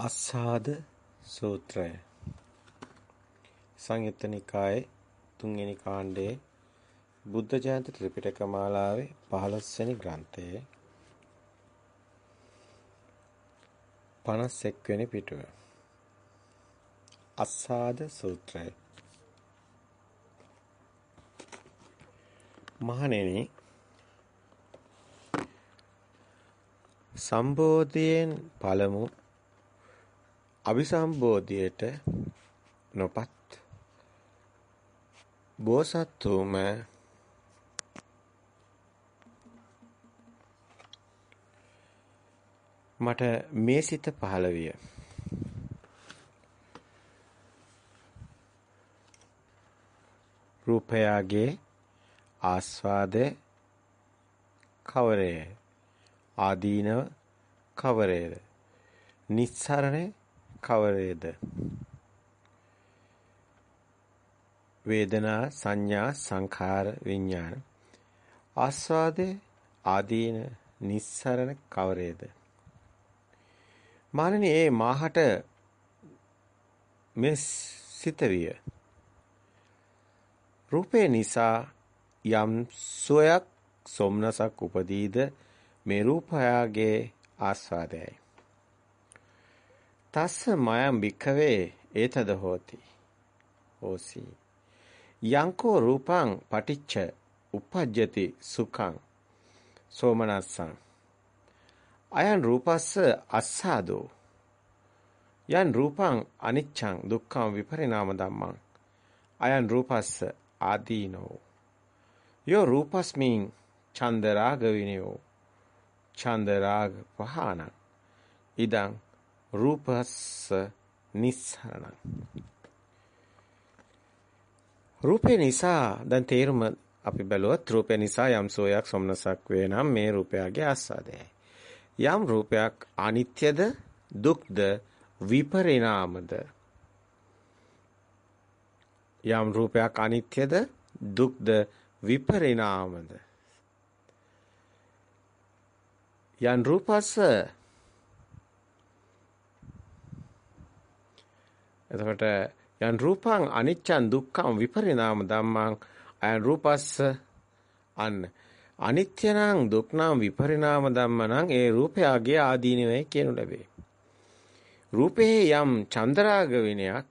අස්සාද සූත්‍රය. සංයුත්ත නිකායේ තුන්වෙනි කාණ්ඩයේ බුද්ධ ජයන්ති ත්‍රිපිටක මාලාවේ 15 වෙනි ග්‍රන්ථයේ. 51 වෙනි පිටුව. අස්සාද සූත්‍රය. මහණෙනි සම්බෝධියෙන් පළමු අபிසම්බෝධියට නොපත් බෝසත්තුම මට මේ සිත පහළ විය. රූපයාගේ ආස්වාදය කවරේ ආදීනව කවරේද නිස්සරණේ කවරේද? වේදනා සංඥා සංඛාර විඥාන ආස්වාදේ ආදීන නිස්සරණ කවරේද? මානනි ඒ මාහට මේ සිතවිය රූපේ නිසා යම් සෝයක් සොම්නසක් උපදීද මේ රූපයාගේ ආස්වාදයයි තස්ස මයම් භික්ඛවේ ඒතද හෝති. ඕසි. යංකෝ රූපං පටිච්ච uppajjati සුඛං. සෝමනස්සං. අයන් රූපස්ස අස්සාදෝ. යන් රූපං අනිච්ඡං දුක්ඛං විපරිණාම ධම්මං. අයන් රූපස්ස ආදීනෝ. යෝ රූපස්මින් ඡන්ද රාග විනයෝ. ඡන්ද රාග පහාන. ඉදං රූපස්ස නිස්සරණ. රූපේ නිසා දැන් තේරුම අපි බැලුවොත් රූපේ නිසා යම් සෝයක් සොම්නසක් වේ නම් මේ රූපයගේ ආස්වාදයයි. යම් රූපයක් අනිත්‍යද දුක්ද විපරිණාමද යම් රූපයක් අනිත්‍යද දුක්ද විපරිණාමද යන් රූපස්ස එතකොට යන් රූපං අනිච්චං දුක්ඛං විපරිණාම ධම්මං අයන් රූපස්ස අන්න. අනිත්‍ය නම් දුක් නම් විපරිණාම ධම්ම නම් ඒ රූපයගේ ආදීනවයි කියනු ලැබේ. රූපේ යම් චන්දරාග විනයක්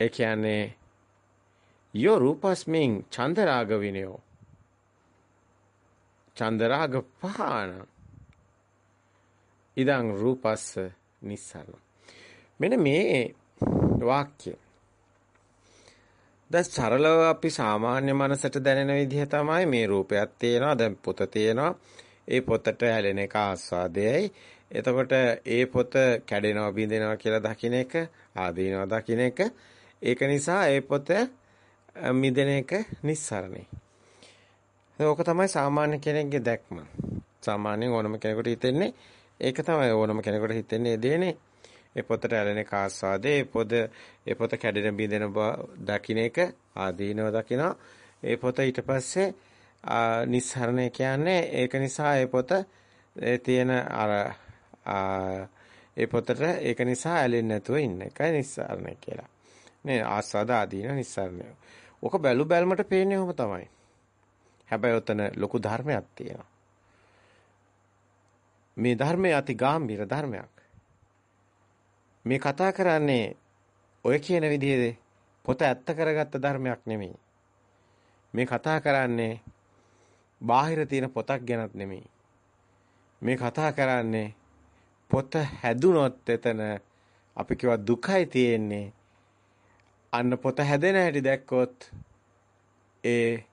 ඒ කියන්නේ යෝ රූපස්මින් චන්දරාග විනයෝ. චන්දරාග පහන. ඉදං රූපස්ස නිස්සරණ. මෙන්න මේ වාක්‍ය. දැන් සරලව අපි සාමාන්‍ය මනසට දැනෙන විදිහ තමයි මේ රූපයක් තියෙනවා දැන් පොත තියෙනවා ඒ පොතට ඇලෙන එක ආස්වාදයයි එතකොට ඒ පොත කැඩෙනවා බිඳෙනවා කියලා දකින්න එක ආදීනවා දකින්න එක ඒක නිසා ඒ පොත මිදෙන එක නිස්සරණයි. ඒක තමයි සාමාන්‍ය කෙනෙක්ගේ දැක්ම. සාමාන්‍යයෙන් ඕනම කෙනෙකුට හිතෙන්නේ ඒක තමයි ඕනම කෙනෙකුට හිතෙන්නේ දෙන්නේ. ඒ පොතට ඇලෙන කාස්වාදේ ඒ පොද ඒ පොත කැඩෙන බිඳෙන බව දකින්න එක ආදීනව දකිනවා. ඒ පොත ඊට පස්සේ නිස්සරණය කියන්නේ ඒක නිසා ඒ පොත ඒ තියෙන අර ඒ පොතට ඒක නිසා ඇලෙන්නේ නැතුව ඉන්න එකයි නිස්සරණය කියලා. නේ ආස්වාද ආදීන නිස්සරණය. ඔක බැලු බැලමට පේන්නේ ඔහොම තමයි. හැබැයි ඔතන ලොකු ධර්මයක් තියෙනවා. මේ ධර්මය අති ගැඹීර ධර්මයක්. මේ කතා කරන්නේ ඔය කියන විදිහේ පොත ඇත්ත කරගත්ත ධර්මයක් නෙමෙයි. මේ කතා කරන්නේ බාහිර තියෙන පොතක් ගැනත් නෙමෙයි. මේ කතා කරන්නේ පොත හැදුනොත් එතන අපි කියව දුකයි තියෙන්නේ. අන්න පොත හැදෙන හැටි දැක්කොත් ඒ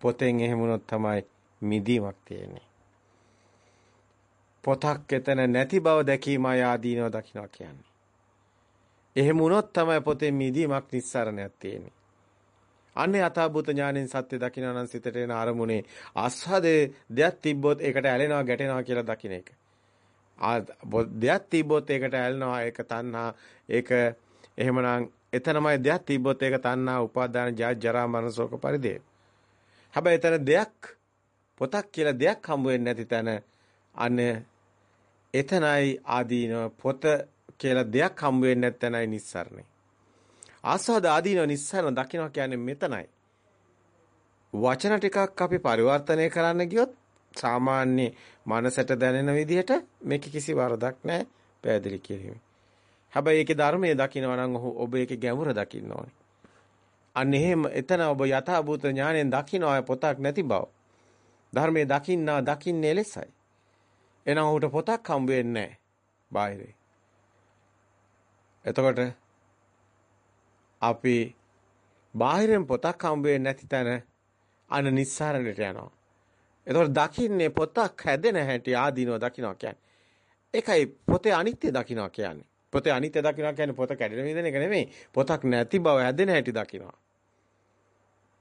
පොතෙන් එහෙමුණොත් තමයි මිදීමක් තියෙන්නේ. පොතක් එතන නැති බව දැකීමයි ආදීනව දකින්නවා කියන්නේ. එහෙම වුණොත් තමයි පොතේ මිදීමක් නිස්සරණයක් තියෙන්නේ. අන්නේ යථාභූත ඥාණයෙන් සත්‍ය දකින්න නම් සිතට එන අරමුණේ ආස්වාදේ දෙයක් තිබ්බොත් ඒකට ඇලෙනවා ගැටෙනවා කියලා දකින්න එක. ආ දෙයක් තිබ්බොත් ඒකට ඇලෙනවා ඒක තණ්හා ඒක එහෙමනම් එතනමයි දෙයක් තිබ්බොත් ඒක තණ්හා උපාදාන ජාත් ජරා මරණ ශෝක පරිදේ. හැබැයි එතන දෙයක් පොතක් කියලා දෙයක් හම්බ වෙන්නේ නැති තැන අන්න එතනයි ආදීනව පොත කියලා දෙයක් හම්බ වෙන්නේ නැත්නම්යි නිස්සරණේ. ආස්වාද ආදීනව නිස්සරණ දකින්න කියන්නේ මෙතනයි. වචන ටිකක් අපි පරිවර්තනය කරන්න ගියොත් සාමාන්‍ය මනසට දැනෙන විදිහට මේක කිසි වරදක් නැහැ පැහැදිලි කිරීම. හැබැයි ඒකේ ධර්මයේ දකින්නවා නම් ඔබ ඒකේ ගැඹුර දකින්න ඕනේ. අන්න එහෙම එතන ඔබ යථාභූත ඥාණයෙන් දකින්න පොතක් නැති බව. ධර්මයේ දකින්නා දකින්නේ ලෙසයි. එහෙනම් ඌට පොතක් හම්බ වෙන්නේ නැහැ. බාහිරේ. එතකොට අපි බාහිරෙන් පොතක් හම්බ වෙන්නේ නැති තැන අන නිස්සාරණයට යනවා. එතකොට දකින්නේ පොතක් හැදෙන හැටි ආදීනව දකින්නවා කියන්නේ. ඒකයි පොතේ අනිත්‍ය දකින්නවා කියන්නේ. පොතේ අනිත්‍ය දකින්නවා කියන්නේ පොත කැඩෙන විදින එක නෙමෙයි. පොතක් නැති බව හැදෙන හැටි දකින්නවා.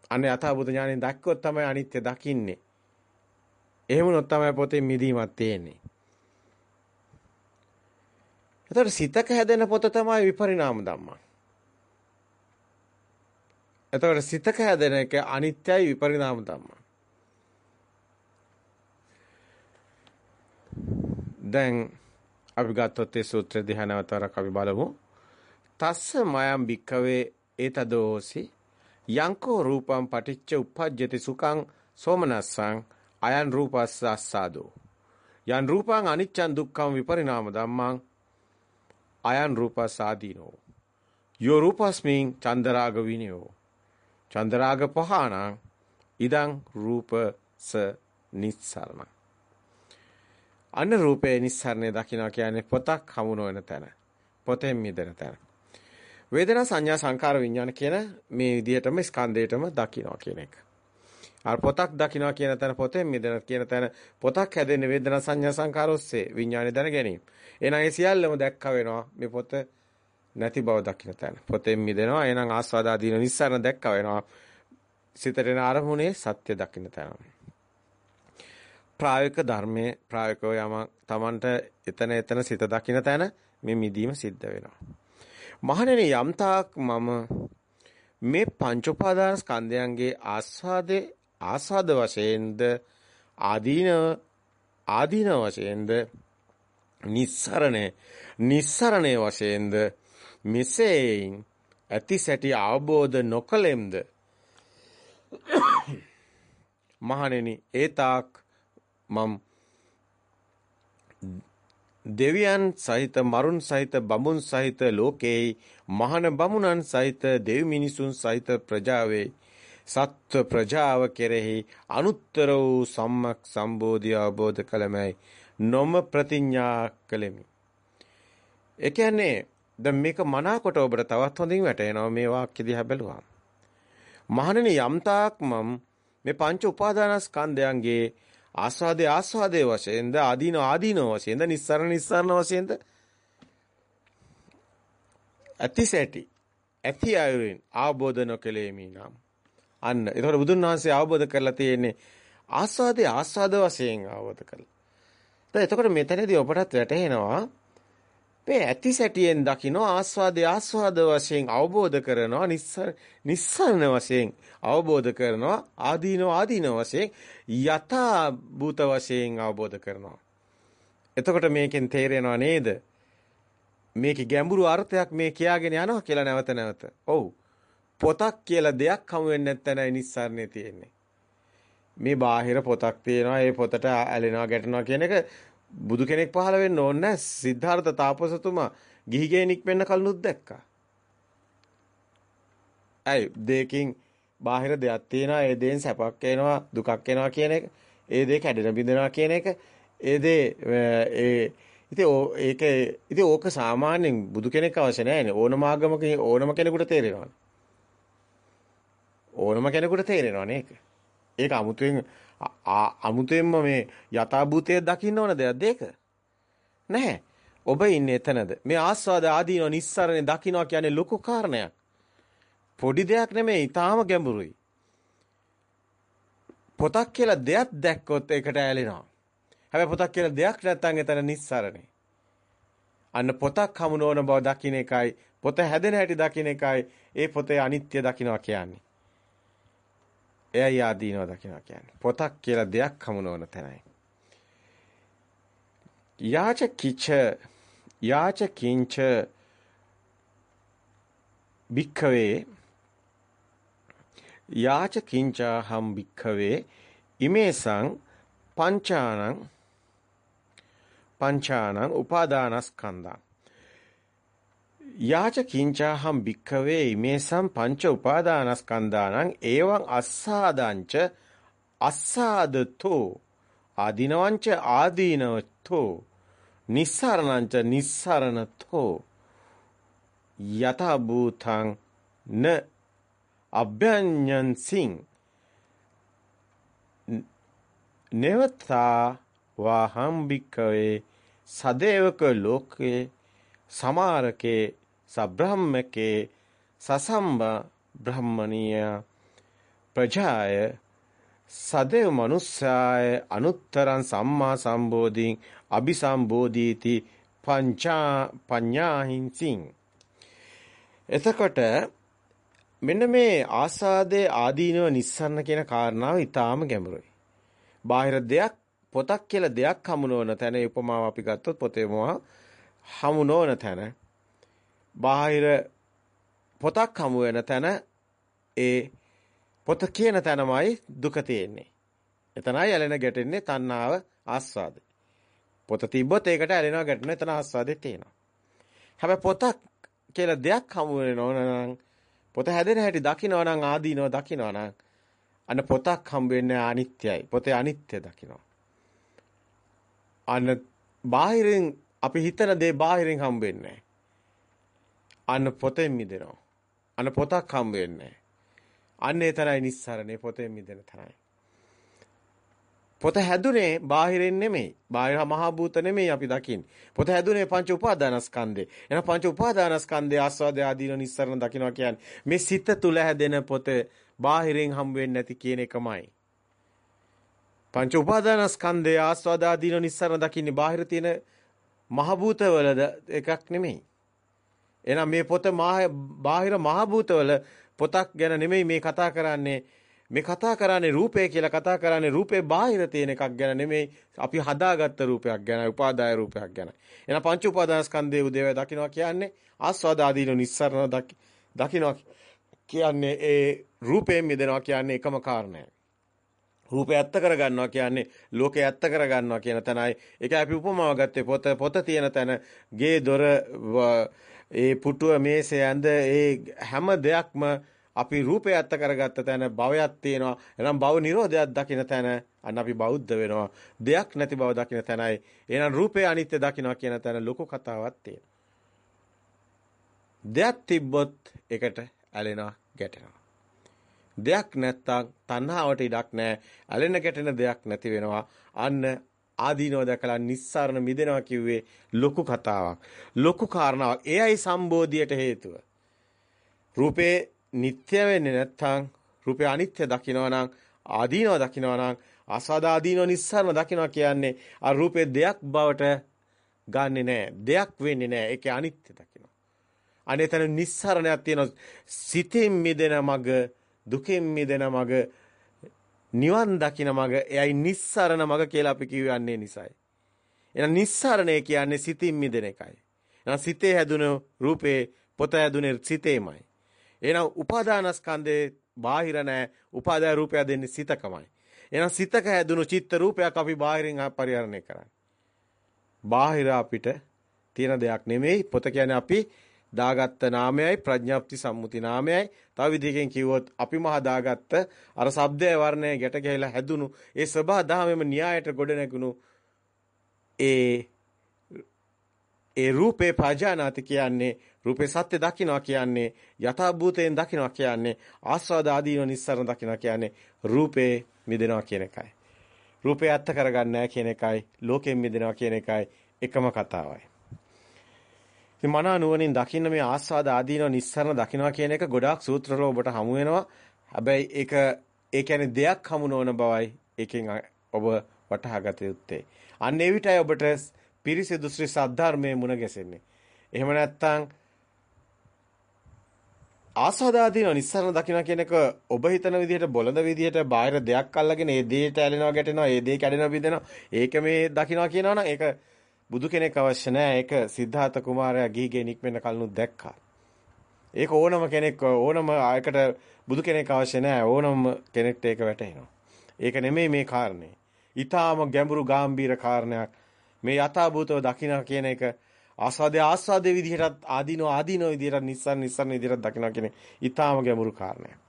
අනේ යථාභූත ඥාණයෙන් දැක්කොත් තමයි අනිත්‍ය දකින්නේ. එහෙම වුණොත් තමයි පොතේ මිදීමක් තියෙන්නේ. එතකොට සිතක හැදෙන පොත තමයි විපරිණාම ධම්මා. එතකොට සිතක හැදෙන එක අනිත්‍යයි විපරිණාම ධම්මා. දැන් අපි ගත්තොත් ඒ සූත්‍ර දිහා නැවතවරක් අපි බලමු. තස්ස මයම් භික්කවේ ඒතදෝසි යංකෝ රූපම් පටිච්ච උප්පජ්ජති සුඛං සෝමනස්සං අයන් රූපස්ස අස්සාදෝ යන් රූපං අනිච්චං දුක්ඛං විපරිණාම ධම්මං අයන් රූපසාදීනෝ යෝ රූපස්මින් චන්දරාග විනයෝ චන්දරාග පහාණං ඉදං රූපස නිස්සරණ අන්න රූපේ නිස්සරණය දකිනවා කියන්නේ පොතක් හමු නොවන තැන. පොතෙන් මිදෙන තැන. වේදනා සංඥා සංකාර විඥාන කියන මේ විදිහටම ස්කන්ධයටම දකිනවා කියන එක. අර පොතක් දකිනවා කියන තැන පොතෙන් මිදෙන කියන තැන පොතක් හැදෙන්නේ වේදනා සංඥා සංකාර ඔස්සේ විඥානය දැන ගැනීම. එහෙනම් ඒ සියල්ලම දැක්ක වෙනවා මේ පොත නැති බව දකින්න තැන. පොතෙන් මිදෙනවා. එහෙනම් ආස්වාදාදීන නිස්සාරණ දැක්ක වෙනවා. සිතට එන අරමුණේ සත්‍ය දකින්න තැන. ප්‍රායෝගික ධර්මයේ ප්‍රායෝගිකව යම Tamanට එතන එතන සිත දකින්න තැන මේ මිදීම සිද්ධ වෙනවා. මහණෙනි යම්තාක් මම මේ පංච උපාදාන ස්කන්ධයන්ගේ ආස්වාදේ ආස්වාද වශයෙන්ද ආදීන ආදීන වශයෙන්ද නිස්සරණේ නිස්සරණේ වශයෙන්ද මෙසේයින් ඇති සැටි අවබෝධ නොකලෙම්ද මහණෙනි ඒතාක් මම දෙවියන් සහිත මරුන් සහිත බඹුන් සහිත ලෝකේයි මහන බමුණන් සහිත දෙව් මිනිසුන් සහිත ප්‍රජාවේ සත්ව ප්‍රජාව කෙරෙහි අනුත්තර වූ සම්මක් සම්බෝධිය අවබෝධ කළමයි නොම ප්‍රතිඥා කළෙමි. ඒ කියන්නේ දැන් මේක මනාකොට ඔබට තවත් හොඳින් වැටෙනවා මේ වාක්‍ය දිහා බැලුවාම. මහණෙනි යම්තාක් මම මේ පංච උපාදානස්කන්ධයන්ගේ ආස්වාදේ ආස්වාදේ වශයෙන්ද ආදීන ආදීන වශයෙන්ද නිස්සරණ නිස්සරණ වශයෙන්ද ඇතිසැටි ඇති අයුරින් ආબોධ නොකලෙමි නම් අන්න ඒතකොට බුදුන් වහන්සේ අවබෝධ කරලා තියෙන්නේ ආස්වාදේ ආස්වාද වශයෙන් අවබෝධ කරලා. දැන් එතකොට මෙතනදී ඔබටත් වැටහෙනවා මේ ඇති සැටියෙන් දකින්න ආස්වාදේ ආස්වාද වශයෙන් අවබෝධ කරනවා නිස්සරණ වශයෙන් අවබෝධ කරනවා ආදීනව ආදීන වශයෙන් යථා භූත වශයෙන් අවබෝධ කරනවා එතකොට මේකෙන් තේරෙනව නේද මේකේ ගැඹුරු අර්ථයක් මේ කියාගෙන යනවා කියලා නැවත නැවත. ඔව්. පොතක් කියලා දෙයක් හමු වෙන්නේ නැත්නම් නිස්සාරණේ තියෙන්නේ. මේ බාහිර පොතක් තියෙනවා ඒ පොතට ඇලෙනවා ගැටෙනවා කියන එක බුදු කෙනෙක් පහළ වෙන්න ඕනේ නැහැ. සිද්ධාර්ථ තාපසතුමා ගිහිගේ නික්මෙන්න කලිනුත් දැක්කා. ඇයි දෙකින් බාහිර දෙයක් තියෙනවා ඒ දේෙන් සැපක් එනවා දුකක් එනවා කියන එක ඒ දේ කැඩෙන බිඳෙනවා කියන එක ඒ දේ ඒ ඉතින් ඒක ඉතින් ඕක සාමාන්‍යයෙන් බුදු කෙනෙක් අවශ්‍ය නැහැ ඕනම ආගමක ඕනම කෙනෙකුට තේරෙනවා ඕනම කෙනෙකුට තේරෙනවනේ ඒක ඒක 아무තෙන් අමුතෙන්ම මේ යථාභූතය දකින්න ඕන දෙයක්ද ඒක? නැහැ. ඔබ ඉන්නේ එතනද? මේ ආස්වාද ආදීන නිස්සරණේ දකින්නවා කියන්නේ ලොකු කාරණයක්. පොඩි දෙයක් නෙමෙයි, ඊටාම ගැඹුරුයි. පොතක් කියලා දෙයක් දැක්කොත් ඒකට ඇලෙනවා. හැබැයි පොතක් කියලා දෙයක් නැත්නම් එතන නිස්සරණේ. අන්න පොතක් හමු නොවන බව දකින්න එකයි, පොත හැදෙන හැටි දකින්න එකයි, ඒ පොතේ අනිත්‍ය දකින්නවා කියන්නේ. එයයි ආදීනව දකිනවා කියන්නේ. පොතක් කියලා දෙයක් හමු නොවන තැනයි. යාච කිච යාච කිංච භික්ඛවේ යාච කිංචා හම් භික්ඛවේ ඉමේසං පංචානං පංචානං උපාදානස්කන්ධං යාච කිංචාහම් භික්ඛවේ ඉමේසම් පංච උපාදානස්කන්ධානං එවං අස්සාදංච අස්සාදතෝ ආදීනවංච ආදීනවතෝ නිස්සරණංච නිස්සරණතෝ යත භූතං න අභ්‍යඤ්ඤන්සින් නේවතා වාහම් භික්ඛවේ සදේවක ලෝකේ සමාරකේ සබ්‍රහ්මකේ සසම්බ බ්‍රහ්මණීය ප්‍රජාය සදේව මනුස්සාය අනුත්තරං සම්මා සම්බෝධින් අபிසම්බෝධීති පංචා පඤ්ඤාහින්සින් එතකොට මෙන්න මේ ආසාදේ ආදීනව නිස්සන්න කියන කාරණාව ඊටාම ගැඹුරුයි. බාහිර දෙයක් පොතක් කියලා දෙයක් හමු නොවන තැන උපමාව අපි ගත්තොත් පොතේ මොහා හමු නොවන තැන බාහිර පොතක් හමු වෙන තැන ඒ පොත කියන තැනමයි දුක තියෙන්නේ. එතනයි ඇලෙන ගැටෙන්නේ තණ්හාව ආස්වාදේ. පොත තිබ්බොත් ඒකට ඇලෙනවා ගැටෙනවා එතන ආස්වාදේ තියෙනවා. හැබැයි පොතක් කියලා දෙයක් හමු වෙනව නම් පොත හැදෙන හැටි දකිනවා නම් ආදීනව දකිනවා නම් අන්න පොතක් හම්බ වෙන්නේ අනිත්‍යයි. පොතේ අනිත්‍ය දකිනවා. අන්න බාහිරින් අපි හිතන දේ බාහිරින් හම්බ වෙන්නේ අන්න පොතෙන් මිදෙනවා. අන්න පොතක් හම්බ වෙන්නේ අන්න ඒ තරයි නිස්සරණේ පොතෙන් මිදෙන තරයි. පොත හැදුනේ බාහිරින් නෙමෙයි. බාහිර මහා භූත නෙමෙයි අපි දකින්නේ. පොත හැදුනේ පංච උපාදානස්කන්ධේ. එන පංච උපාදානස්කන්ධේ ආස්වාද ආදීන නිස්සරණ දකින්නවා කියන්නේ මේ සිත තුල හැදෙන පොත බාහිරින් හම් වෙන්නේ නැති කියන එකමයි. පංච උපාදානස්කන්ධේ ආස්වාද ආදීන නිස්සරණ දකින්නේ බාහිර තියෙන මහ භූතවලද එකක් නෙමෙයි. එහෙනම් මේ පොත බාහිර මහ භූතවල පොතක් ගැන නෙමෙයි මේ කතා කරන්නේ මේ කතා කරන්නේ රූපය කියලා කතා කරන්නේ රූපේ බාහිර තියෙන එකක් ගැන නෙමෙයි අපි හදාගත්ත රූපයක් ගැන උපාදාය රූපයක් ගැන. එහෙනම් පංච උපාදානස්කන්ධයේ උදේවය දකින්නවා කියන්නේ ආස්වාද ආදීන නිස්සරණ දකින්නවා කියන්නේ ඒ රූපයෙන් මිදෙනවා කියන්නේ එකම කාරණයක්. රූපය ඇත්ත කරගන්නවා කියන්නේ ලෝකේ ඇත්ත කරගන්නවා කියන තැනයි. ඒක අපි උපමාව ගත්තේ පොත පොත තියෙන තැන ගේ දොර ඒ පුටුව මේසේ ඇඳ ඒ හැම දෙයක්ම අපි රූපය ඇත්ත කරගත්ත තැන භවයක් තියෙනවා. එහෙනම් භව නිරෝධයක් දකින්න තැන අන්න අපි බෞද්ධ වෙනවා. දෙයක් නැති බව දකින්න තැනයි. එහෙනම් රූපේ අනිත්‍ය දකින්නවා කියන තැන ලොකු කතාවක් තියෙනවා. දෙයක් තිබ්බොත් ඒකට ඇලෙනවා ගැටෙනවා. දෙයක් නැත්තම් තණ්හාවට ඉඩක් නැහැ. ඇලෙන ගැටෙන දෙයක් නැති වෙනවා. අන්න ආදීනව දැකලා නිස්සාරණ මිදෙනවා කිව්වේ ලොකු කතාවක්. ලොකු කාරණාවක්. එයයි සම්බෝධියට හේතුව. රූපේ නිත්‍ය වෙන්නේ නැත්නම් රූපේ අනිත්‍ය දකිනවා නම් ආදීනව දකිනවා නම් ආසාද ආදීනව නිස්සාරණ දකිනවා කියන්නේ අර රූපේ දෙයක් බවට ගන්නෙ නෑ දෙයක් වෙන්නේ නෑ ඒකේ අනිත්‍ය දකිනවා අනේතන නිස්සාරණයක් තියෙනවා සිතින් මිදෙන මග දුකෙන් මිදෙන මග නිවන් දකින මග එයයි නිස්සාරණ මග කියලා අපි කියවන්නේ නිසයි එහෙනම් නිස්සාරණය කියන්නේ සිතින් මිදෙන එකයි එහෙනම් සිතේ හැදුණු රූපේ පොත හැදුනේ සිතේමයි එහෙනම් උපාදානස්කන්ධේ බාහිර නැහැ. උපාදාය රූපය දෙන්නේ සිතකමයි. එහෙනම් සිතක හැදුණු චිත්ත රූපයක් අපි බාහිරින් පරිහරණය කරන්නේ. බාහිර අපිට තියෙන දෙයක් නෙමෙයි. පොත කියන්නේ අපි දාගත්ත නාමයයි ප්‍රඥාප්ති සම්මුති නාමයයි තව විදිහකින් කිව්වොත් අපිම හදාගත්ත අර shabdය වර්ණය ගැට ගැහිලා හැදුණු ඒ සබහා දහමෙම න්‍යායට ගොඩ නැගුණු ඒ ඒ රූපේ පජානාති කියන්නේ රූපේ සත්‍ය දකින්නවා කියන්නේ යථා භූතයෙන් දකින්නවා කියන්නේ ආස්වාද ආදීන නිස්සරණ දකින්නවා කියන්නේ රූපේ මිදෙනවා කියන එකයි. රූපේ අත්ත කරගන්නේ කියන එකයි ලෝකයෙන් මිදෙනවා කියන එකයි එකම කතාවයි. ඉතින් මනා නුවණින් දකින්න මේ ආස්වාද ආදීන නිස්සරණ දකින්නවා කියන එක ගොඩාක් සූත්‍රවල ඔබට හමු වෙනවා. හැබැයි ඒක ඒ කියන්නේ දෙයක් හමු නොවන බවයි ඒකෙන් ඔබ වටහා ගත යුත්තේ. අන්න ඒ විටයි ඔබට පිරිසිදු ශ්‍රී සද්ධර්මයේ මුණ ගැසෙන්නේ. එහෙම නැත්නම් ආසාදාදීන නිස්සරණ දකින්න කියන එක ඔබ හිතන විදිහට බොළඳ විදිහට බාහිර දෙයක් අල්ලගෙන ඒ දෙයට ඇලෙනවා ගැටෙනවා ඒ දේ කැඩෙනවා බිඳෙනවා ඒක මේ දකින්නවා කියනවා නම් ඒක බුදු කෙනෙක් අවශ්‍ය නැහැ ඒක සිද්ධාර්ථ කුමාරයා ගිහිගේ නික්මෙන්න කලිනුත් දැක්කා. ඒක ඕනම කෙනෙක් ඕනම ආයකට බුදු කෙනෙක් අවශ්‍ය නැහැ ඕනම කෙනෙක්ට ඒක වැටහෙනවා. ඒක නෙමෙයි මේ කාරණේ. ඊටාම ගැඹුරු ගැඹීර කාරණයක්. මේ යථාභූතව දකින්න කියන එක ආස්වාදයේ ආස්වාදයේ විදිහටත් ආදීනෝ ආදීනෝ විදිහටත් නිස්සාර නිස්සාර විදිහටත් දකිනවා කියන්නේ ඊටාම ගැඹුරු කාරණයක්.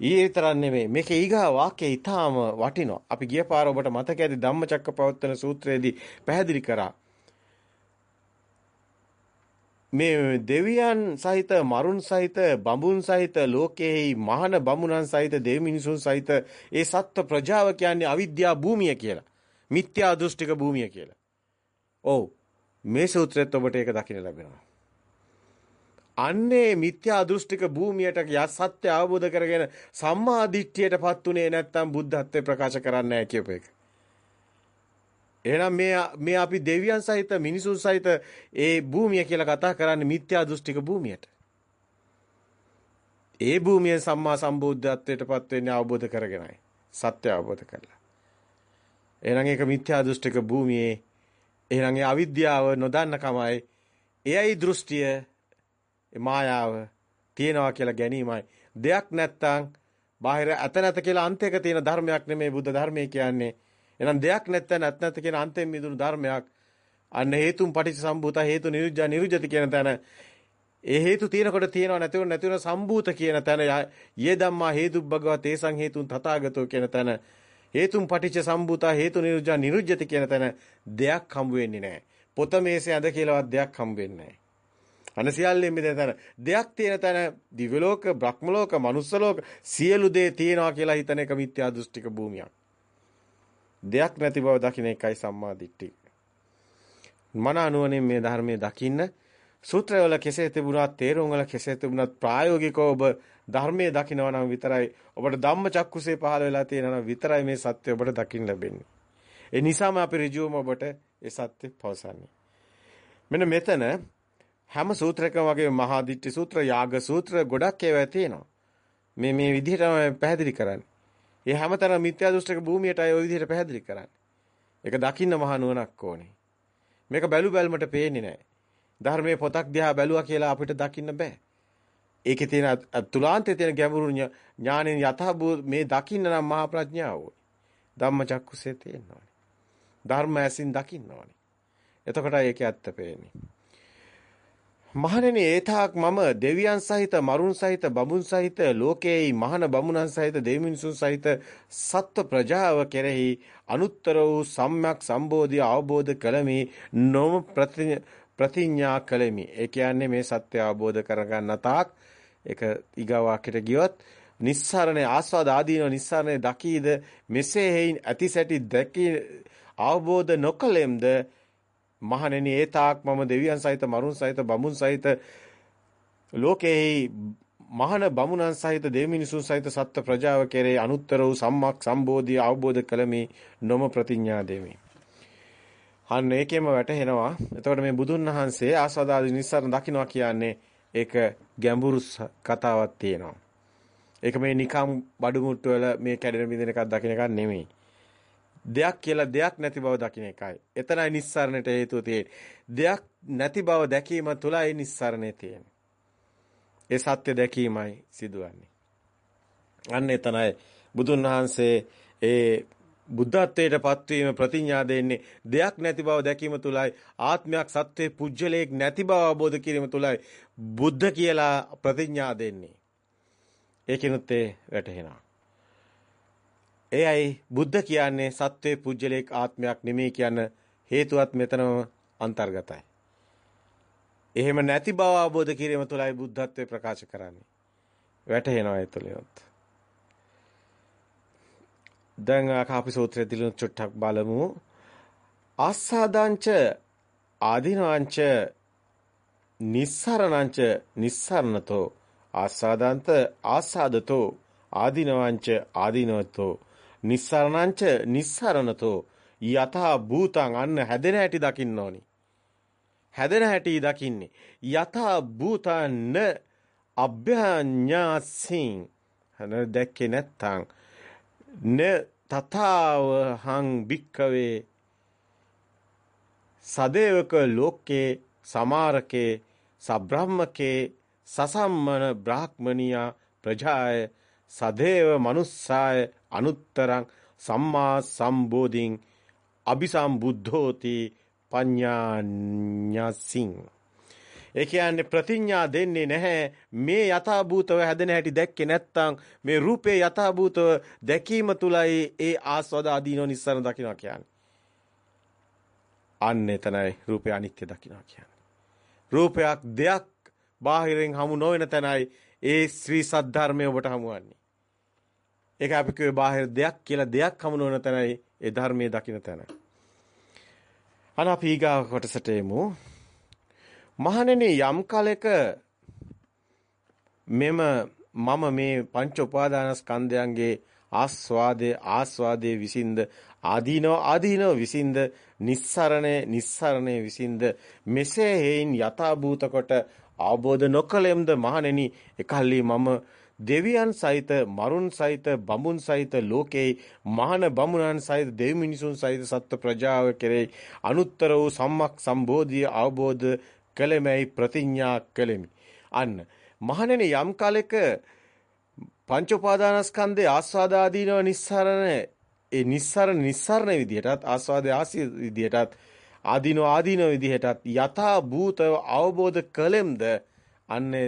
ඊයේ විතරක් නෙමෙයි මේක ඊගා වාක්‍යය ඊටාම වටිනවා. අපි ගිය පාර ඔබට මතක ඇති ධම්මචක්කපවත්තන සූත්‍රයේදී පැහැදිලි කරා. මේ දෙවියන් සහිත මරුන් සහිත බඹුන් සහිත ලෝකෙහි මහාන බමුණන් සහිත දෙවි මිනිසුන් සහිත ඒ සත්ත්ව ප්‍රජාව කියන්නේ අවිද්‍යා භූමිය කියලා. මිත්‍යා දෘෂ්ටික භූමිය කියලා. ඔව් මේ සූත්‍රෙත් ඔබට ඒක දකින්න ලැබෙනවා. අන්නේ මිත්‍යා දෘෂ්ටික භූමියට ය සත්‍ය අවබෝධ කරගෙන සම්මා දිට්ඨියටපත් උනේ නැත්නම් බුද්ධත්වේ ප්‍රකාශ කරන්නේ නැහැ කියප එක. එහෙනම් මේ මේ අපි දෙවියන් සහිත මිනිසුන් සහිත ඒ භූමිය කියලා කතා කරන්නේ මිත්‍යා දෘෂ්ටික භූමියට. ඒ භූමිය සම්මා සම්බුද්ධත්වයටපත් වෙන්නේ අවබෝධ කරගෙනයි. සත්‍ය අවබෝධ කරලා. එහෙනම් ඒක මිත්‍යා දෘෂ්ටික භූමියේ එහෙනම් ඒ අවිද්‍යාව නොදන්නකමයි එයයි දෘෂ්ටිය මායාව තියනවා කියලා ගැනීමයි. දෙයක් නැත්තම් බාහිර ඇත නැත කියලා අන්තයක තියෙන ධර්මයක් නෙමෙයි බුද්ධ ධර්මය කියන්නේ. එහෙනම් දෙයක් නැත්නම් නැත් නැත් කියන අන්තයෙන් මිදුණු ධර්මයක්. අන්න හේතුන් පටිච්ච සම්භූත හේතු නිරුද්ධ නිරුද්ධති කියන තැන. ඒ හේතු තියෙනකොට තියෙනව නැතිව නැතිව සම්භූත කියන තැන. යේ ධම්මා හේතුබ්බගව තේසං හේතුන් තථාගතෝ කියන තැන. හේතුන් පටිච්ච සම්භූතා හේතු නිරුද්ධ නිරුද්ධති කියන තැන. දෙයක් හම්බ වෙන්නේ නැහැ. පොත මේසේ අඳ කියලාවත් දෙයක් හම්බ වෙන්නේ නැහැ. අන සියල්ලෙන් මෙතන තැන දෙයක් තියෙන තැන දිව්‍ය ලෝක, බ්‍රහ්ම ලෝක, මනුස්ස ලෝක සියලු දේ තියෙනවා කියලා හිතන එක මිත්‍යා දෘෂ්ටික භූමියක්. දෙයක් නැති බව දකින්න එකයි සම්මා දිට්ඨිය. මන අනුවණින් මේ ධර්මයේ දකින්න සූත්‍රවල කෙසේ තිබුණත් තේරුම් වල කෙසේ තිබුණත් ප්‍රායෝගිකව ඔබ ධර්මයේ දකිනවා නම් විතරයි ඔබට ධම්ම චක්කුසේ පහළ වෙලා තියෙනවා නම් විතරයි මේ සත්‍ය ඔබට දකින්න ලැබෙන්නේ. ඒ නිසාම අපි ඍජුවම ඔබට ඒ සත්‍ය පවසන්නේ. මෙන්න මෙතන හැම සූත්‍රයකම වගේ මහා දිට්ඨි සූත්‍ර, යාග සූත්‍ර ගොඩක් ඒවා තියෙනවා. මේ මේ විදිහටම පැහැදිලි කරන්නේ. ඒ හැමතැනම මිත්‍යා දෘෂ්ටික භූමියට අය ওই විදිහට පැහැදිලි කරන්නේ. ඒක දකින්න මහා නුවණක් ඕනේ. මේක බැලු බැලමට පේන්නේ නැහැ. ධර්මයේ පොතක් දිහා බැලුවා කියලා අපිට දකින්න බෑ. ඒකේ තියෙන තුලාන්තයේ තියෙන ගැඹුරු ඥානෙන් යතහ මේ දකින්න නම් මහා ප්‍රඥාව ඕනේ. ධම්මචක්කුසේ තියෙනවා. ධර්ම ඇසින් දකින්න ඕනේ. එතකොට ඒකේ ඇත්ත පේන්නේ. මහණෙනි ඒතාක් මම දෙවියන් සහිත මරුන් සහිත බඹුන් සහිත ලෝකේයි මහන බමුණන් සහිත දෙවිමිනිසුන් සහිත සත්ව ප්‍රජාව කෙරෙහි අනුත්තර වූ සම්්‍යක් සම්බෝධිය අවබෝධ කළමි නොම ප්‍රතිඥා කළෙමි. ඒ කියන්නේ මේ සත්‍ය අවබෝධ කරගන්න තාක් ඒක ඊගාවාක්‍යට ගියොත් නිස්සාරණේ ආස්වාද ආදීන නිස්සාරණේ දකීද මෙසේ හේයින් ඇතිසැටි දැකී අවබෝධ නොකලෙම්ද මහණෙනි ඒ තාක් මම දෙවියන් සහිත මරුන් සහිත බමුන් සහිත ලෝකෙහි මහාන බමුණන් සහිත දෙවිමිනිසුන් සහිත සත්ත්ව ප්‍රජාව කෙරේ අනුත්තර වූ සම්මක් සම්බෝධිය අවබෝධ කළමි නොම ප්‍රතිඥා දෙමි. අන්න ඒකෙම වැටහෙනවා. එතකොට මේ බුදුන් වහන්සේ ආස්වාදාදී නිස්සාරණ දකින්නවා කියන්නේ ඒක ගැඹුරු කතාවක් තියෙනවා. ඒක මේ නිකම් බඩු මුට්ටු වල මේ කැඩෙන බින්දෙන එකක් දකින්න එකක් නෙමෙයි. දෙයක් කියලා දෙයක් නැති බව දකින්න එකයි. එතනයි නිස්සාරණයට හේතුව තියෙන්නේ. දෙයක් නැති බව දැකීම තුලයි නිස්සාරණය තියෙන්නේ. ඒ සත්‍ය දැකීමයි සිදුවන්නේ. අන්න එතනයි බුදුන් වහන්සේ ඒ බුද්ධත්වයට පත්වීම ප්‍රතිඥා දෙන්නේ දෙයක් නැති බව දැකීම තුලයි ආත්මයක් සත්වයේ පුජ්‍යලයක් නැති බව අවබෝධ කිරීම තුලයි බුද්ධ කියලා ප්‍රතිඥා දෙන්නේ ඒකිනුත් ඒ වැටහෙනවා එයයි බුද්ධ කියන්නේ සත්වයේ පුජ්‍යලයක් ආත්මයක් නෙමෙයි කියන හේතුවත් මෙතනම අන්තර්ගතයි. එහෙම නැති බව අවබෝධ කිරීම තුලයි බුද්ධත්වයේ ප්‍රකාශ කරන්නේ. වැටහෙනවා ඒ තුලියොත් දැන් ආකාපි සූත්‍රයේ දිලුණු චුට්ටක් බලමු. ආස්සාදාංච ආදීනවංච නිස්සරණංච නිස්සරණතෝ. ආස්සාදාන්ත ආස්සාදතෝ. ආදීනවංච ආදීනවතෝ. නිස්සරණංච නිස්සරණතෝ යතහ භූතං අන්න හැදෙන හැටි දකින්න ඕනි. හැදෙන හැටි දකින්නේ. යතහ භූතං අභ්‍යඤ්ඤාසින් හන දැක්කේ නැත්තම් න තථාව හං භික්කවේ සදේවක ලෝකේ සමාරකේ සබ්‍රහ්මකේ සසම්මන බ්‍රාහ්මනියා ප්‍රජාය සදේව මනුස්සාය අනුත්තරං සම්මා සම්බෝධින් අபிසම්බුද්ධෝති පඤ්ඤාඤ්ඤසින් ඒ කියන්නේ ප්‍රතිඥා දෙන්නේ නැහැ මේ යථාභූතව හැදෙන හැටි දැක්කේ නැත්නම් මේ රූපේ යථාභූතව දැකීම තුලයි ඒ ආස්වාද අදීනෝ නිස්සරණ දකින්නවා කියන්නේ. අන්න එතනයි රූපය අනිත්‍ය දකින්නවා කියන්නේ. රූපයක් දෙයක් බාහිරින් හමු නොවන තැනයි ඒ ශ්‍රී සද්ධර්මය ඔබට හමුවන්නේ. ඒක අපි කියුවේ බාහිර දෙයක් කියලා දෙයක් හමු නොවන තැනයි ඒ ධර්මයේ දකින්න තැන. අන අපි ඊගා කොටසට එමු. මහණෙනි යම් කලක මෙම මම මේ පංච උපාදානස්කන්ධයන්ගේ ආස්වාදයේ ආස්වාදයේ විසින්ද ආදීනව ආදීනව විසින්ද නිස්සරණේ නිස්සරණේ විසින්ද මෙසේ හේයින් යථාභූත කොට අවබෝධ නොකලෙම්ද මහණෙනි එකල්ලි මම දෙවියන් සහිත මරුන් සහිත බඹුන් සහිත ලෝකේ මහාන බමුණන් සහිත දෙවි මිනිසුන් සහිත සත්ත්ව ප්‍රජාව කෙරෙහි අනුත්තර වූ සම්මක් සම්බෝධිය අවබෝධ කළෙමයි ප්‍රතිඥා කළෙමි. අන්න මහණෙනි යම් කාලෙක පංච උපාදානස්කන්ධේ ආස්වාදාදීනව නිස්සරණ ඒ නිස්සරණ නිස්සරණ විදිහටත් ආස්වාදයේ ආසී විදිහටත් ආදීනව ආදීනව විදිහටත් යථා භූතව අවබෝධ කළෙම්ද අන්නේ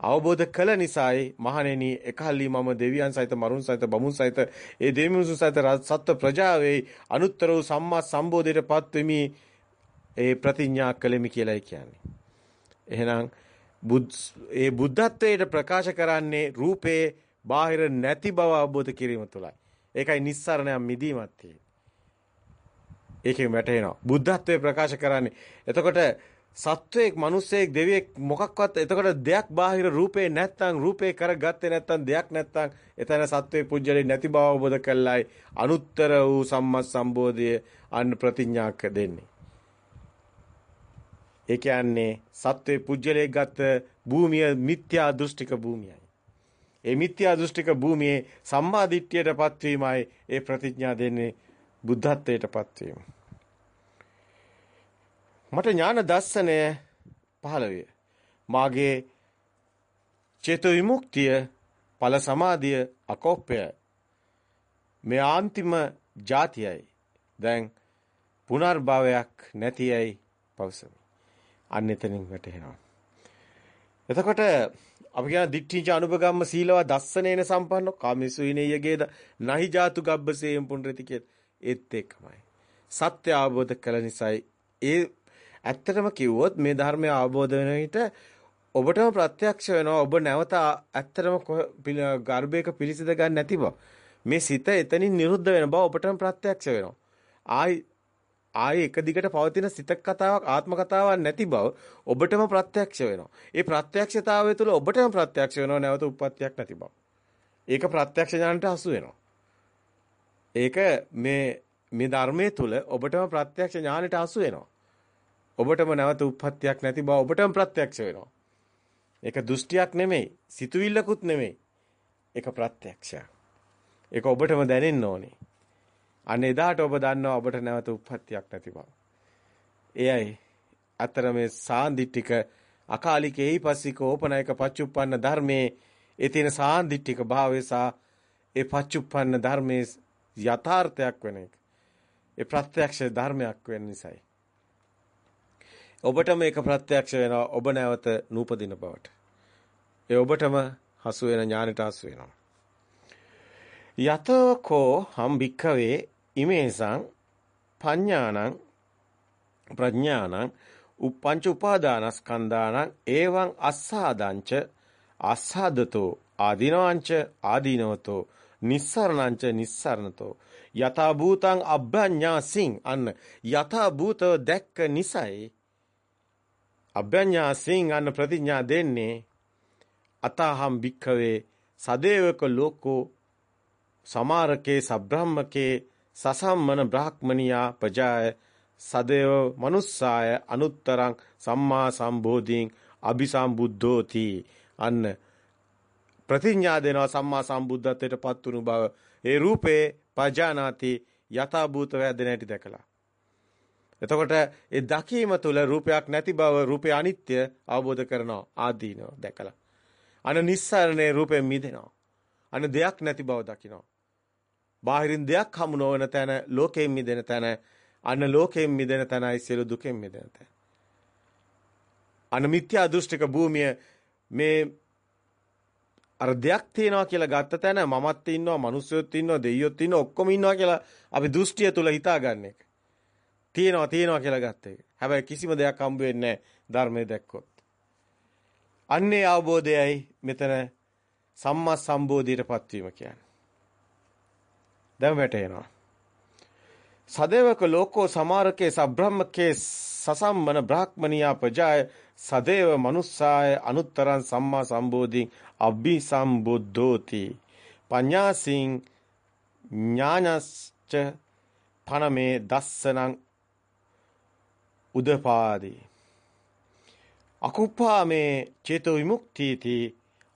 අවබෝධ කළ නිසායි මහණෙනි එකල්ලි මම දෙවියන් සහිත මරුන් සහිත බමුන් සහිත ඒ දෙවියන් සහිත සත්ත්ව ප්‍රජාවේ අනුත්තර වූ සම්මා සම්බෝධියටපත් වෙමි ඒ ප්‍රතිඥා කළෙමි කියලායි කියන්නේ. එහෙනම් ඒ බුද්ධත්වයට ප්‍රකාශ කරන්නේ රූපේ බාහිර නැති බව අවබෝධ කිරීම තුළයි. ඒකයි නිස්සරණයන් මිදීමත් තියෙන්නේ. ඒකෙන් වැටහෙනවා. බුද්ධත්වයේ ප්‍රකාශ කරන්නේ. එතකොට සත්වයක්, මිනිසෙක්, දෙවියෙක් මොකක්වත් එතකොට දෙයක් බාහිර රූපේ නැත්තම් රූපේ කරගත්තේ නැත්තම් දෙයක් නැත්තම් එතන සත්වයේ පුජ්‍යලේ නැති බව අවබෝධ කළායි අනුත්තර වූ සම්මත් සම්බෝධිය අන්න ප්‍රතිඥාක දෙන්නේ. ඒ කියන්නේ සත්වයේ පුජ්‍යලේ ගත භූමිය මිත්‍යා දෘෂ්ටික භූමියයි. ඒ මිත්‍යා දෘෂ්ටික භූමියේ සම්මා දිට්ඨියටපත් වීමයි ඒ ප්‍රතිඥා දෙන්නේ බුද්ධත්වයටපත් වීම. මට ඥාන දර්ශනය පහළ විය. මාගේ චේතු විමුක්තිය ඵල සමාධිය අකෝප්‍ය මේ ආන්තිම જાතියයි. දැන් පුනර්භවයක් නැතියයි පවසමි. අන්න එතනින් වැටහෙනවා. එතකොට අපි කියන දිට්ඨිච අනුපගම්ම සීලවා දස්සනේන සම්පන්නෝ කාමසුයිනේයගේද නහි ජාතු ගබ්බසේම් පුනරති කිය ඒත් එක්කමයි. සත්‍ය අවබෝධ කළ නිසායි ඒ ඇත්තටම කිව්වොත් මේ ධර්මය අවබෝධ වෙන විට ඔබටම ප්‍රත්‍යක්ෂ වෙනවා ඔබ නැවත ඇත්තටම ගර්භයක පිළිසිඳ ගන්න නැති බව. මේ සිත එතනින් නිරුද්ධ වෙන බව ඔබටම ප්‍රත්‍යක්ෂ වෙනවා. ආයි ආයේ එක දිගට පවතින සිතක් කතාවක් ආත්ම කතාවක් නැති බව ඔබටම ප්‍රත්‍යක්ෂ වෙනවා. ඒ ප්‍රත්‍යක්ෂතාවය තුළ ඔබටම ප්‍රත්‍යක්ෂ වෙනවා නැවත උප්පත්තියක් නැති බව. ඒක ප්‍රත්‍යක්ෂ ඥානට හසු වෙනවා. ඒක මේ මේ ධර්මයේ තුල ඔබටම ප්‍රත්‍යක්ෂ ඥානට හසු වෙනවා. ඔබටම නැවත උප්පත්තියක් නැති බව ඔබටම ප්‍රත්‍යක්ෂ වෙනවා. ඒක දෘෂ්ටියක් නෙමෙයි, සිතුවිල්ලකුත් නෙමෙයි. ඒක ප්‍රත්‍යක්ෂයක්. ඒක ඔබටම දැනෙන්න ඕනේ. අන්න එදාට ඔබ දන්නවා ඔබට නැවත උප්පත්තියක් නැති බව. එයයි අතර මේ සාන්දිටික අකාලිකේයි පස්සික ඕපනයක පච්චුප්පන්න ධර්මයේ ඒ තියෙන සාන්දිටික භාවය සහ ඒ පච්චුප්පන්න ධර්මයේ යථාර්ථයක් වෙන එක. ඒ ප්‍රත්‍යක්ෂ ධර්මයක් වෙන නිසායි. ඔබට මේක ප්‍රත්‍යක්ෂ වෙනවා ඔබ නැවත නූපදින බවට. ඒ ඔබටම හසු වෙන ඥානෙට හසු වෙනවා. යතකෝ හම්බික්කවේ ඉමේසං පඤ්ඤාණං ප්‍රඥාණං උප්පංච උපාදානස්කන්ධානං එවං අස්සාදංච අස්සාදතෝ ආදීනවංච ආදීනවතෝ නිස්සරණංච නිස්සරණතෝ. යථා භූතං අභ්‍යඤ්ඤාසින් අන්න යථා භූතව දැක්ක නිසයි. අභ්‍යඤ්ඤාසින් අන්න ප්‍රතිඥා දෙන්නේ අතහම් භික්ඛවේ සදේවක ලෝකෝ සමාරකේ සබ්‍රහ්මකේ සසම්මන බ්‍රාහ්මනියා පජාය සදේව මනුස්සාය අනුත්තරං සම්මා සම්බෝධින් අபிසම්බුද්ධෝති. අන්න ප්‍රතිඥා දෙනවා සම්මා සම්බුද්ධත්වයට පත් වුණු බව. ඒ රූපේ පජානාති යථා භූත වේදන ඇති දැකලා. එතකොට ඒ දකීම තුළ රූපයක් නැති බව රූපේ අනිත්‍ය අවබෝධ කරනවා ආදීනව දැකලා. අන නිස්සාරණේ රූපයෙන් මිදෙනවා. අන දෙයක් නැති බව දකිනවා. බාහිරින් දෙයක් හමු නොවන තැන ලෝකයෙන් මිදෙන තැන අන ලෝකයෙන් මිදෙන තැනයි සියලු දුකෙන් මිදෙන තැන. අන මිත්‍යා දෘෂ්ටික භූමිය මේ අර දෙයක් තියනවා කියලා ගත්ත තැන මමත් ඉන්නවා, මිනිස්සුත් ඉන්නවා, දෙයියොත් ඉන්නවා, ඔක්කොම ඉන්නවා කියලා අපි දෘෂ්ටිය තුල හිතාගන්න එක. තියනවා තියනවා කියලා ගත්ත එක. හැබැයි කිසිම දෙයක් හම්බ වෙන්නේ ධර්මයේ දැක්කොත්. අන්නේ අවබෝධයයි මෙතන සම්මා සම්බෝධියටපත් වීම කියන්නේ. දැන් වැටෙනවා. සදේවක ලෝකෝ සමාරකේ සබ්‍රහ්මකේ සසම්මන බ්‍රාහ්මනියා ප්‍රජාය සදේව මනුස්සාය අනුත්තරං සම්මා සම්බෝධින් අබ්බි සම්බුද්ධෝති පඤ්ඤාසින් ඥානස්ච පනමේ දස්සනං උදපාදී. අකුප්පාමේ චේතෝ විමුක්තිති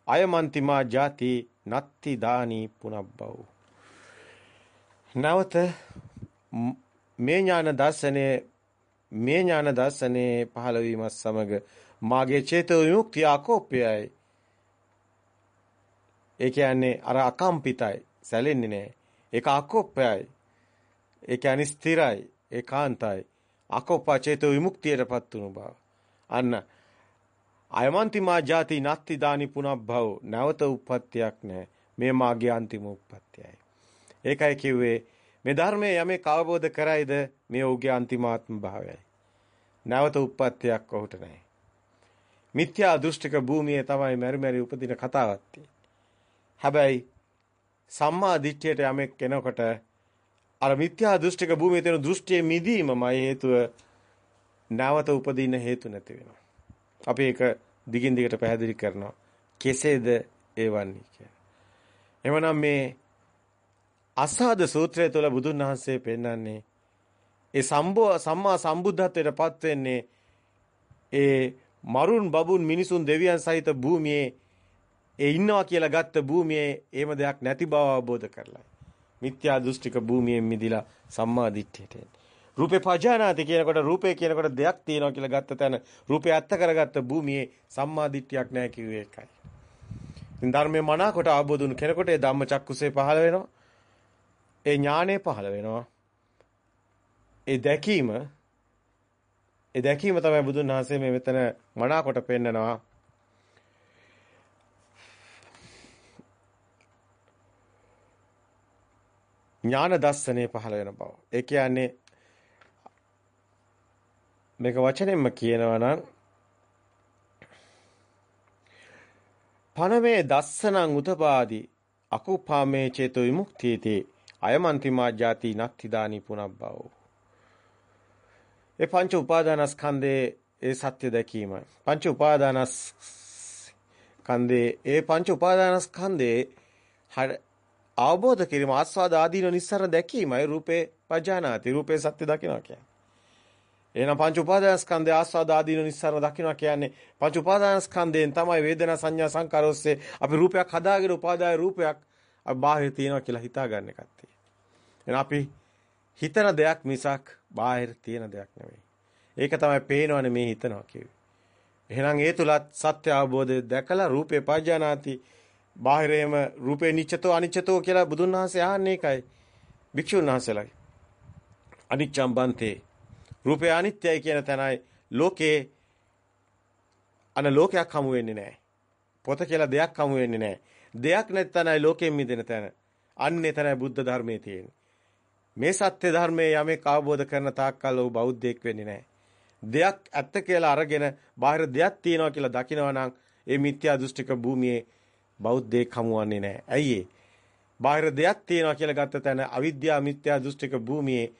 අයමන්තිමා ජාති නත්ති දානි පුනබ්බව. නැවත මේ ඥාන දර්ශනේ මේ ඥාන දර්ශනේ පහළ වීමත් සමග මාගේ චේතෝ විමුක්තිය අකෝප්‍යයි ඒ කියන්නේ අර අකම්පිතයි සැලෙන්නේ නැහැ ඒක අකෝප්‍යයි ඒ කියන්නේ ස්ථිරයි ඒකාන්තයි. අකෝපා චේතෝ විමුක්තියටපත් වුණු බව. අන්න. අයමන්තිමා ජාති නත්ති දානි පුනබ්බව නැවත උප්පත්තියක් නැහැ මේ මාගේ අන්තිම උප්පත්තියයි. ඒකයි කිව්වේ මේ ධර්මයේ යමෙක් අවබෝධ කරයිද මේ ඔහුගේ අන්තිමාත්ම භාවයයි. නැවත උප්පත්තියක් ඔහුට නැහැ මිත්‍යා දෘෂ්ටික භූමියේ තමයි මෙරි මෙරි උපදින කතාවක් හැබැයි සම්මා දිට්ඨියට යමෙක් කෙනකොට අර මිත්‍යා දෘෂ්ටික භූමියේ තියෙන දෘෂ්ටියේ මිදීමමයි හේතුව නැවත උපදින්න හේතු නැති වෙනවා. අපි ඒක දිගින් දිගට පැහැදිලි කරනවා. කෙසේද ඒ වන්නේ කියලා. එවනම් මේ අසාද සූත්‍රය තුළ බුදුන් වහන්සේ පෙන්වන්නේ ඒ සම්බෝ සම්මා සම්බුද්ධත්වයට පත් වෙන්නේ ඒ මරුන් බබුන් මිනිසුන් දෙවියන් සහිත භූමියේ ඒ ඉන්නවා කියලා ගත්ත භූමියේ එහෙම දෙයක් නැති බව අවබෝධ කරලා. මිත්‍යා දෘෂ්ටික භූමියෙන් මිදිලා සම්මා දිට්ඨියට එන්නේ. රූපේ පජානාති කියනකොට රූපේ කියනකොට දෙයක් තියෙනවා කියලා ගත්ත තැන රූපේ ඇත්ත කරගත්ත භූමියේ සම්මා දිට්ඨියක් නැහැ කිව්වේ ඒකයි. ඉතින් ධර්මයේ මනාකොට අවබෝධ වුණු කෙනෙකුට ඒ ධම්මචක්කුසේ පහළ වෙනවා. ඒ ඥානෙ පහළ වෙනවා. ඒ දැකීම ඒ දැකීම තමයි බුදුන් වහන්සේ මේ මෙතන මනාකොට පෙන්නනවා. ඥාන දස්සනේ පහළ වෙන බව. ඒ කියන්නේ මේක වචනෙන්ම කියනවා නම් පනමේ දස්සනං උතපාදි අකුපාමේ චේතෝ විමුක්තියති අයමන්තිමා ජාති නක්තිදානි පුනබ්බව ඒ පංච උපාදානස්කන්ධේ ඒ සත්‍ය දැකීම පංච උපාදානස්කන්ධේ ඒ පංච උපාදානස්කන්ධේ අවබෝධ කිරීම ආස්වාද ආදීන නිස්සාර දැකීමයි රූපේ පජානාති රූපේ සත්‍ය දකිනවා කියන්නේ. එහෙනම් පංච උපාදානස්කන්ධය ආස්වාද ආදීන නිස්සාර දකිනවා කියන්නේ පංච උපාදානස්කන්ධයෙන් තමයි වේදනා සංඥා සංකාර ඔස්සේ අපි රූපයක් හදාගෙන උපාදාය රූපයක් අපි බාහිර තියෙනවා කියලා හිතාගන්න එකක් තියෙනවා. අපි හිතන දෙයක් මිසක් බාහිර තියෙන දෙයක් නෙවෙයි. ඒක තමයි පේනවනේ මේ හිතනවා කිව්වේ. එහෙනම් ඒ තුලත් සත්‍ය අවබෝධය දැකලා රූපේ පජානාති බාහිරේම රූපේ නිච්චතෝ අනිච්චතෝ කියලා බුදුන් වහන්සේ ආන්නේ ඒකයි. භික්ෂුන් වහන්සේලායි. අනිච්චම් බන්තේ. රූපේ අනිත්‍යයි කියන තැනයි ලෝකේ අන ලෝකයක් හමු වෙන්නේ නැහැ. පොත කියලා දෙයක් හමු වෙන්නේ නැහැ. දෙයක් නැත්නම්යි ලෝකයෙන් මිදෙන තැන. අන්නේ තැනයි බුද්ධ ධර්මයේ තියෙන්නේ. මේ සත්‍ය ධර්මයේ යමෙක් අවබෝධ කරන තාක්කල් ඔහු බෞද්ධයෙක් වෙන්නේ නැහැ. දෙයක් ඇත්ත කියලා අරගෙන බාහිර දෙයක් තියෙනවා කියලා දකිනවා නම් ඒ මිත්‍යා දෘෂ්ටික භූමියේ බෞද්ධයෙක් හමුවන්නේ නැහැ. ඇයි ඒ? බාහිර දෙයක් තියෙනවා කියලා ගත්ත තැන අවිද්‍යා මිත්‍යා දෘෂ්ටික භූමියේ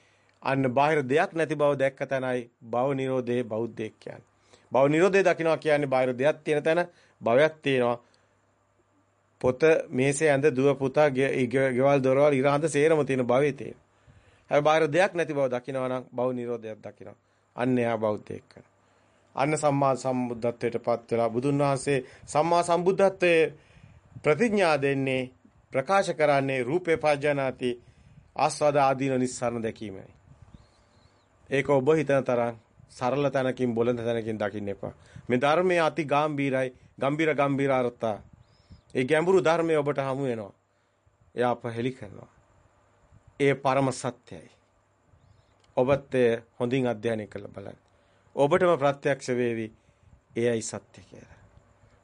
අන්න බාහිර දෙයක් නැති බව දැක්ක තැනයි භව නිරෝධේ බෞද්ධයෙක් කියන්නේ. භව නිරෝධේ දකින්නවා කියන්නේ බාහිර දෙයක් තියෙන තැන භවයක් තියෙනවා. පොත මේසේ ඇඳ දුව පුතා ගෙවල් දොරවල් ඉරහඳ සේරම තියෙන භවයේ තියෙන. හැබැයි බාහිර දෙයක් නැති බව දකින්නවා නම් භව නිරෝධයක් දකින්නවා. අන්න එයා බෞද්ධයෙක් කරනවා. අන්න සම්මා සම්බුද්ධත්වයට පත් වෙලා බුදුන් වහන්සේ සම්මා සම්බුද්ධත්වයේ ප්‍රතිඥා දෙන්නේ ප්‍රකාශ කරන්නේ රූපේ පජානාති ආස්වාද ආදීන නිස්සාරණ දැකීමයි. ඒක ඔබ හිතන තරම් සරල තැනකින් බොළඳ තැනකින් දකින්න එපා. මේ ධර්මයේ අති ගැඹීරයි, ගම්බීර ගම්බීර අර්ථා. ඒ ගැඹුරු ධර්මය ඔබට හමු වෙනවා. එයා අපහෙලි කරනවා. ඒ පරම සත්‍යයි. ඔබත් හොඳින් අධ්‍යයනය කරලා බලන්න. ඔබටම ප්‍රත්‍යක්ෂ වේවි එයයි සත්‍ය කියලා.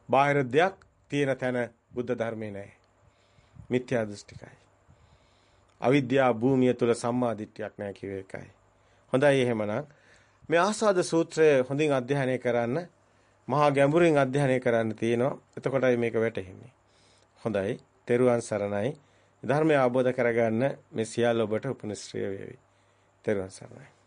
බාහිර දෙයක් තියෙන තැන බුද්ධ ධර්මේ නැහැ. මිත්‍යා දෘෂ්ටිකයි. අවිද්‍යා භූමිය තුල සම්මා දිට්ඨියක් නැහැ කිය එකයි. හොඳයි එහෙමනම් මේ ආස්වාද සූත්‍රය හොඳින් අධ්‍යයනය කරන්න මහා ගැඹුරින් අධ්‍යයනය කරන්න තියෙනවා. එතකොටයි මේක වැටහෙන්නේ. හොඳයි. තෙරුවන් සරණයි. ධර්මය අවබෝධ කරගන්න මේ සියල්ල ඔබට උපනිශ්‍රය වේවි. තෙරුවන් සරණයි.